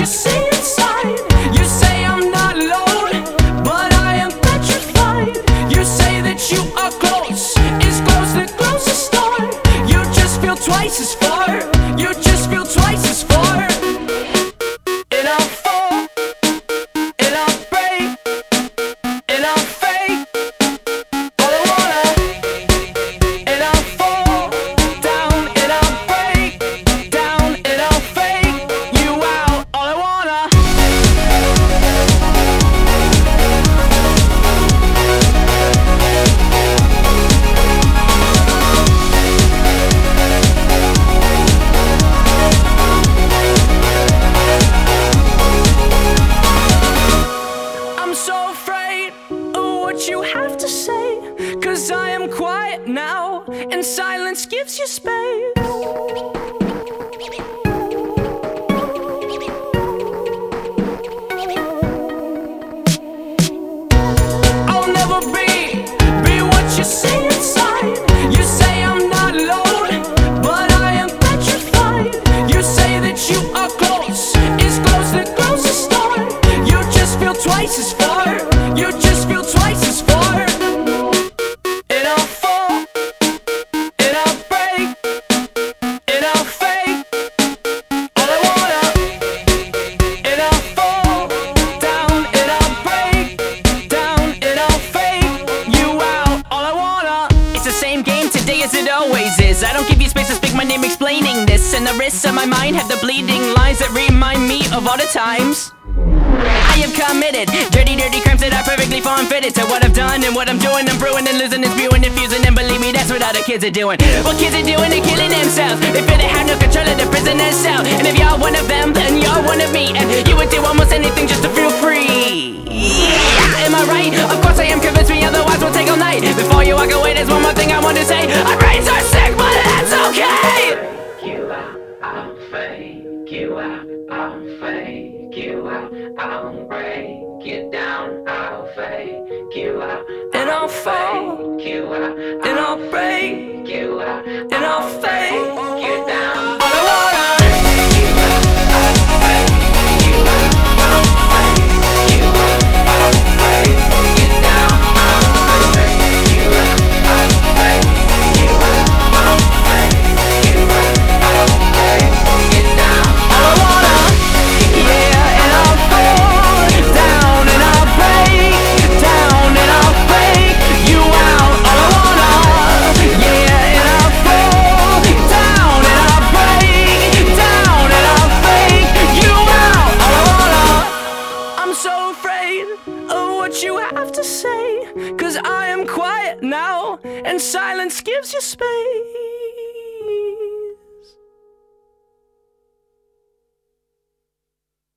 you say to say, cause I am quiet now, and silence gives you space. I don't give you space to speak my name explaining this. And the risks of my mind have the bleeding lines that remind me of all the times. I have committed dirty, dirty crimes that are perfectly form fitted to what I've done and what I'm doing. I'm brewing and losing and spewing and fusing, and believe me, that's what other kids are doing. What kids are doing, they're killing themselves. They feel they have no control of the prisoner's cell. And if you're one of them, then you're one of me. And you would do almost anything just to feel free. Yeah, am I right? Of course I am. Convince me, otherwise we'll take all night. Before you walk away, there's one more thing I want to say. Our Fake you out, I'll fake you out, I'll break you down, I'll fake you out, And I'll fall, fake you out, and I'll break, you out, and I'll fake 'cause I am quiet now and silence gives you space.